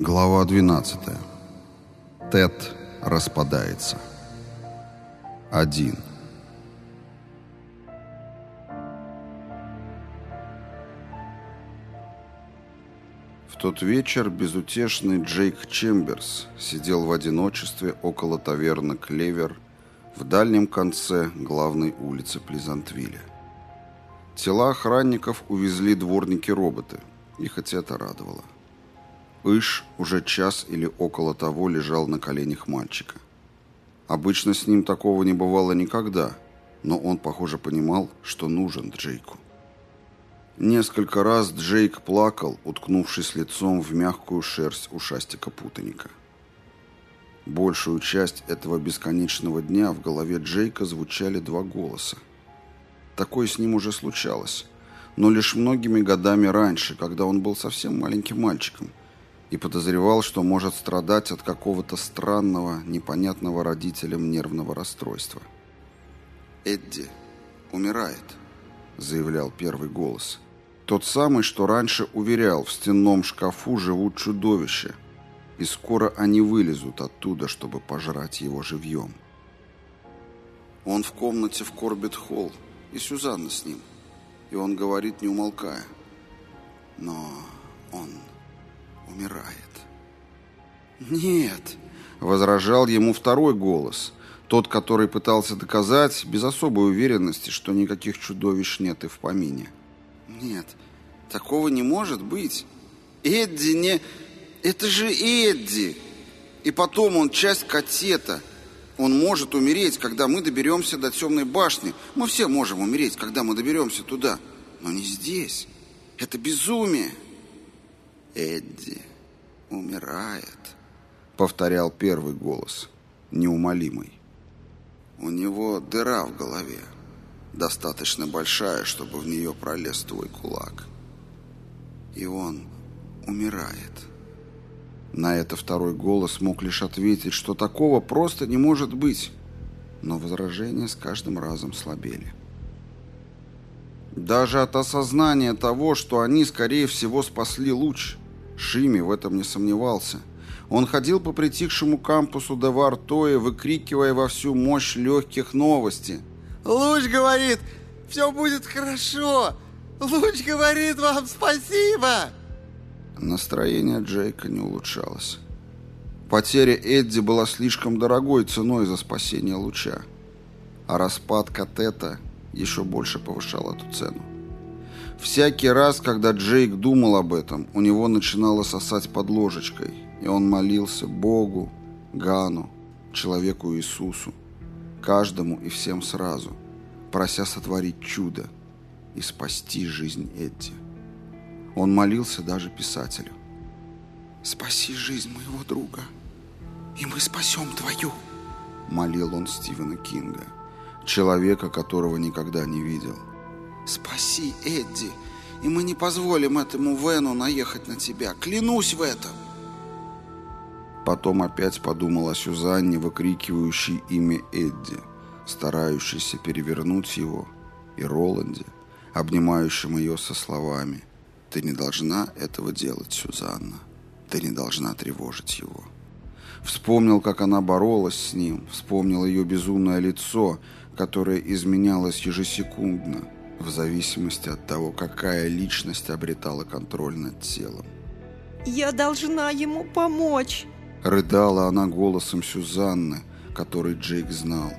Глава 12. Тед распадается. 1. В тот вечер безутешный Джейк Чемберс сидел в одиночестве около таверны «Клевер» в дальнем конце главной улицы Плезантвилля. Тела охранников увезли дворники-роботы, и хоть это радовало. Иш уже час или около того лежал на коленях мальчика. Обычно с ним такого не бывало никогда, но он, похоже, понимал, что нужен Джейку. Несколько раз Джейк плакал, уткнувшись лицом в мягкую шерсть ушастика-путаника. Большую часть этого бесконечного дня в голове Джейка звучали два голоса. Такое с ним уже случалось, но лишь многими годами раньше, когда он был совсем маленьким мальчиком и подозревал, что может страдать от какого-то странного, непонятного родителям нервного расстройства. «Эдди умирает», — заявлял первый голос. Тот самый, что раньше уверял, в стенном шкафу живут чудовища, и скоро они вылезут оттуда, чтобы пожрать его живьем. Он в комнате в Корбет-Холл, и Сюзанна с ним. И он говорит, не умолкая. Но он умирает. «Нет», — возражал ему второй голос, тот, который пытался доказать без особой уверенности, что никаких чудовищ нет и в помине. «Нет, такого не может быть. Эдди не... Это же Эдди! И потом он часть катета. Он может умереть, когда мы доберемся до темной башни. Мы все можем умереть, когда мы доберемся туда. Но не здесь. Это безумие. Эдди умирает, повторял первый голос, неумолимый. У него дыра в голове, достаточно большая, чтобы в нее пролез твой кулак. И он умирает. На это второй голос мог лишь ответить, что такого просто не может быть. Но возражения с каждым разом слабели. Даже от осознания того, что они, скорее всего, спасли луч, Шими в этом не сомневался. Он ходил по притихшему кампусу Девартоя, выкрикивая во всю мощь легких новости. «Луч говорит, все будет хорошо! Луч говорит вам спасибо!» Настроение Джейка не улучшалось. Потеря Эдди была слишком дорогой ценой за спасение луча, а распад Катета еще больше повышал эту цену. Всякий раз, когда Джейк думал об этом, у него начинало сосать под ложечкой, и он молился Богу, Гану, человеку Иисусу, каждому и всем сразу, прося сотворить чудо и спасти жизнь Эдди. Он молился даже писателю. «Спаси жизнь моего друга, и мы спасем твою», — молил он Стивена Кинга, человека, которого никогда не видел. «Спаси Эдди, и мы не позволим этому Вену наехать на тебя. Клянусь в этом!» Потом опять подумал о Сюзанне, выкрикивающей имя Эдди, старающейся перевернуть его, и Роланде, обнимающем ее со словами ты не должна этого делать, Сюзанна. Ты не должна тревожить его. Вспомнил, как она боролась с ним, вспомнил ее безумное лицо, которое изменялось ежесекундно, в зависимости от того, какая личность обретала контроль над телом. «Я должна ему помочь!» Рыдала она голосом Сюзанны, который Джейк знал,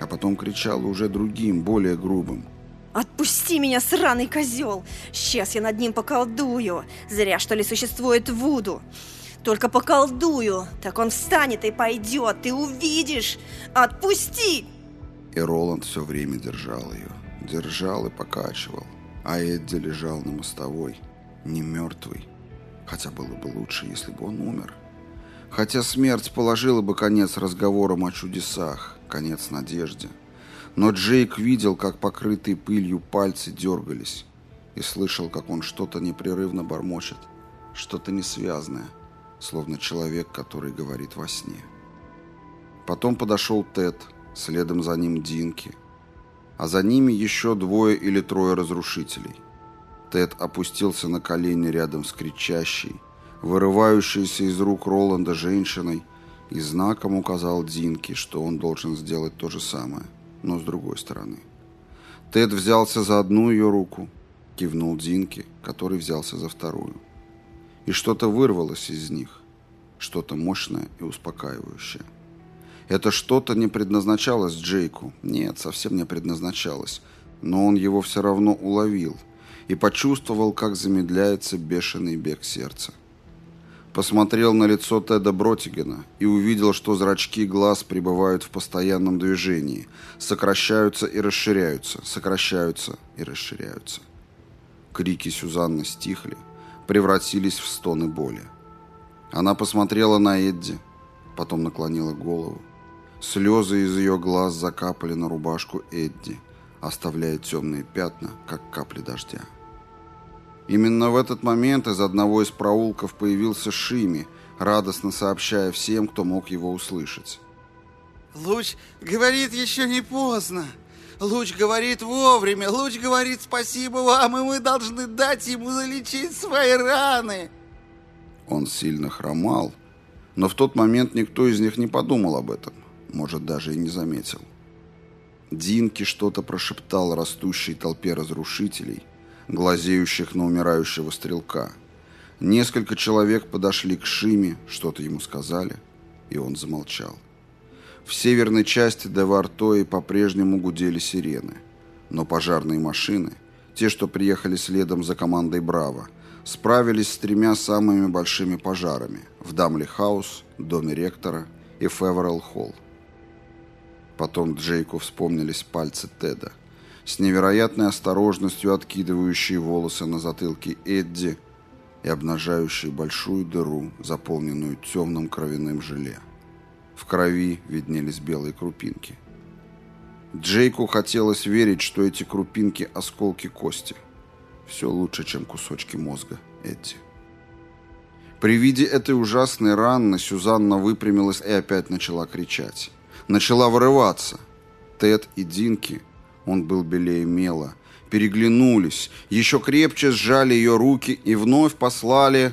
а потом кричала уже другим, более грубым. «Отпусти меня, сраный козел! Сейчас я над ним поколдую! Зря, что ли, существует Вуду! Только поколдую, так он встанет и пойдет, ты увидишь! Отпусти!» И Роланд все время держал ее. Держал и покачивал. А Эдди лежал на мостовой, не мертвый. Хотя было бы лучше, если бы он умер. Хотя смерть положила бы конец разговорам о чудесах, конец надежде. Но Джейк видел, как покрытые пылью пальцы дергались, и слышал, как он что-то непрерывно бормочет, что-то несвязное, словно человек, который говорит во сне. Потом подошел Тед, следом за ним Динки, а за ними еще двое или трое разрушителей. Тед опустился на колени рядом с кричащей, вырывающейся из рук Роланда женщиной, и знаком указал Динке, что он должен сделать то же самое, но с другой стороны. Тед взялся за одну ее руку, кивнул Динке, который взялся за вторую. И что-то вырвалось из них, что-то мощное и успокаивающее. Это что-то не предназначалось Джейку, нет, совсем не предназначалось, но он его все равно уловил и почувствовал, как замедляется бешеный бег сердца. Посмотрел на лицо Теда Бротигена и увидел, что зрачки глаз пребывают в постоянном движении, сокращаются и расширяются, сокращаются и расширяются. Крики Сюзанны стихли, превратились в стоны боли. Она посмотрела на Эдди, потом наклонила голову. Слезы из ее глаз закапали на рубашку Эдди, оставляя темные пятна, как капли дождя. Именно в этот момент из одного из проулков появился Шими, радостно сообщая всем, кто мог его услышать. Луч говорит, еще не поздно. Луч говорит вовремя. Луч говорит спасибо вам, и мы должны дать ему залечить свои раны. Он сильно хромал, но в тот момент никто из них не подумал об этом, может, даже и не заметил. Динки что-то прошептал растущей толпе разрушителей – глазеющих на умирающего стрелка. Несколько человек подошли к Шиме, что-то ему сказали, и он замолчал. В северной части Девартои по-прежнему гудели сирены, но пожарные машины, те, что приехали следом за командой «Браво», справились с тремя самыми большими пожарами в Дамли-хаус, доме ректора и Феверал-холл. Потом Джейку вспомнились пальцы Теда – с невероятной осторожностью откидывающие волосы на затылке Эдди и обнажающие большую дыру, заполненную темным кровяным желе. В крови виднелись белые крупинки. Джейку хотелось верить, что эти крупинки – осколки кости. Все лучше, чем кусочки мозга Эдди. При виде этой ужасной раны Сюзанна выпрямилась и опять начала кричать. Начала вырываться. Тед и Динки – он был белее мела. Переглянулись, еще крепче сжали ее руки и вновь послали...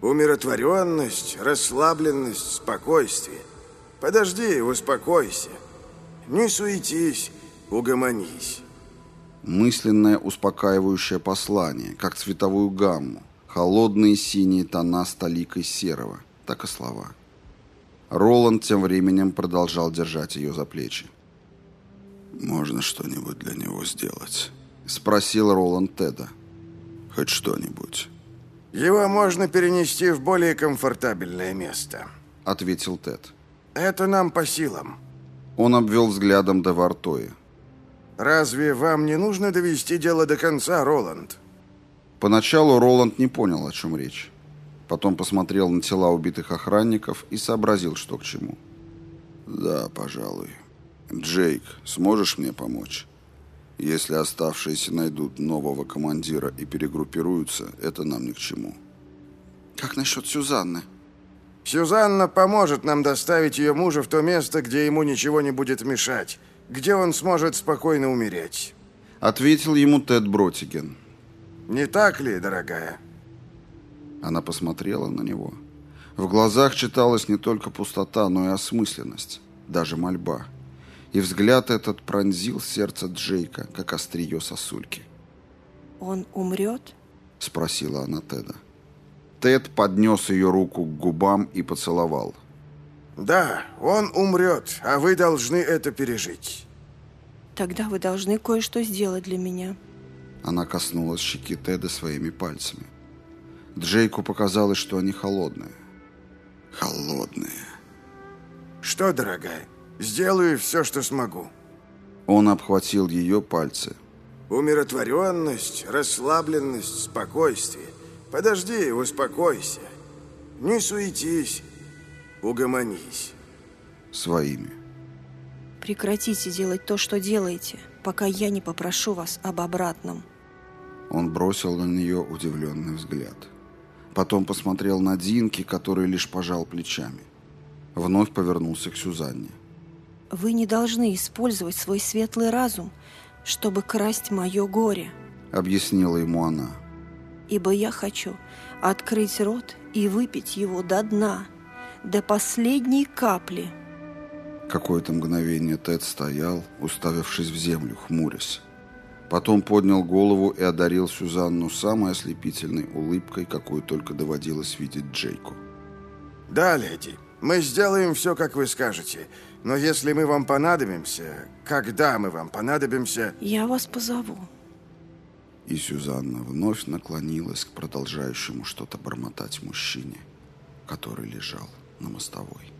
Умиротворенность, расслабленность, спокойствие. Подожди, успокойся. Не суетись, угомонись. Мысленное успокаивающее послание, как цветовую гамму. Холодные синие тона с толикой серого. Так и слова. Роланд тем временем продолжал держать ее за плечи. «Можно что-нибудь для него сделать?» — спросил Роланд Теда. «Хоть что-нибудь». «Его можно перенести в более комфортабельное место», — ответил Тед. «Это нам по силам». Он обвел взглядом Девартоя. «Разве вам не нужно довести дело до конца, Роланд?» Поначалу Роланд не понял, о чем речь. Потом посмотрел на тела убитых охранников и сообразил, что к чему. «Да, пожалуй». «Джейк, сможешь мне помочь? Если оставшиеся найдут нового командира и перегруппируются, это нам ни к чему». «Как насчет Сюзанны?» «Сюзанна поможет нам доставить ее мужа в то место, где ему ничего не будет мешать, где он сможет спокойно умереть», — ответил ему Тед Бротиген. «Не так ли, дорогая?» Она посмотрела на него. В глазах читалась не только пустота, но и осмысленность, даже мольба и взгляд этот пронзил сердце Джейка, как острие сосульки. «Он умрет?» — спросила она Теда. Тед поднес ее руку к губам и поцеловал. «Да, он умрет, а вы должны это пережить». «Тогда вы должны кое-что сделать для меня». Она коснулась щеки Теда своими пальцами. Джейку показалось, что они холодные. Холодные. «Что, дорогая?» Сделаю все, что смогу». Он обхватил ее пальцы. «Умиротворенность, расслабленность, спокойствие. Подожди, успокойся. Не суетись, угомонись». Своими. «Прекратите делать то, что делаете, пока я не попрошу вас об обратном». Он бросил на нее удивленный взгляд. Потом посмотрел на Динки, который лишь пожал плечами. Вновь повернулся к Сюзанне. Вы не должны использовать свой светлый разум, чтобы красть мое горе», — объяснила ему она. ибо я хочу открыть рот и выпить его до дна, до последней капли». Какое-то мгновение Тед стоял, уставившись в землю, хмурясь. Потом поднял голову и одарил Сюзанну самой ослепительной улыбкой, какую только доводилось видеть Джейку. «Да, леди, мы сделаем все, как вы скажете. Но если мы вам понадобимся, когда мы вам понадобимся...» «Я вас позову». И Сюзанна вновь наклонилась к продолжающему что-то бормотать мужчине, который лежал на мостовой.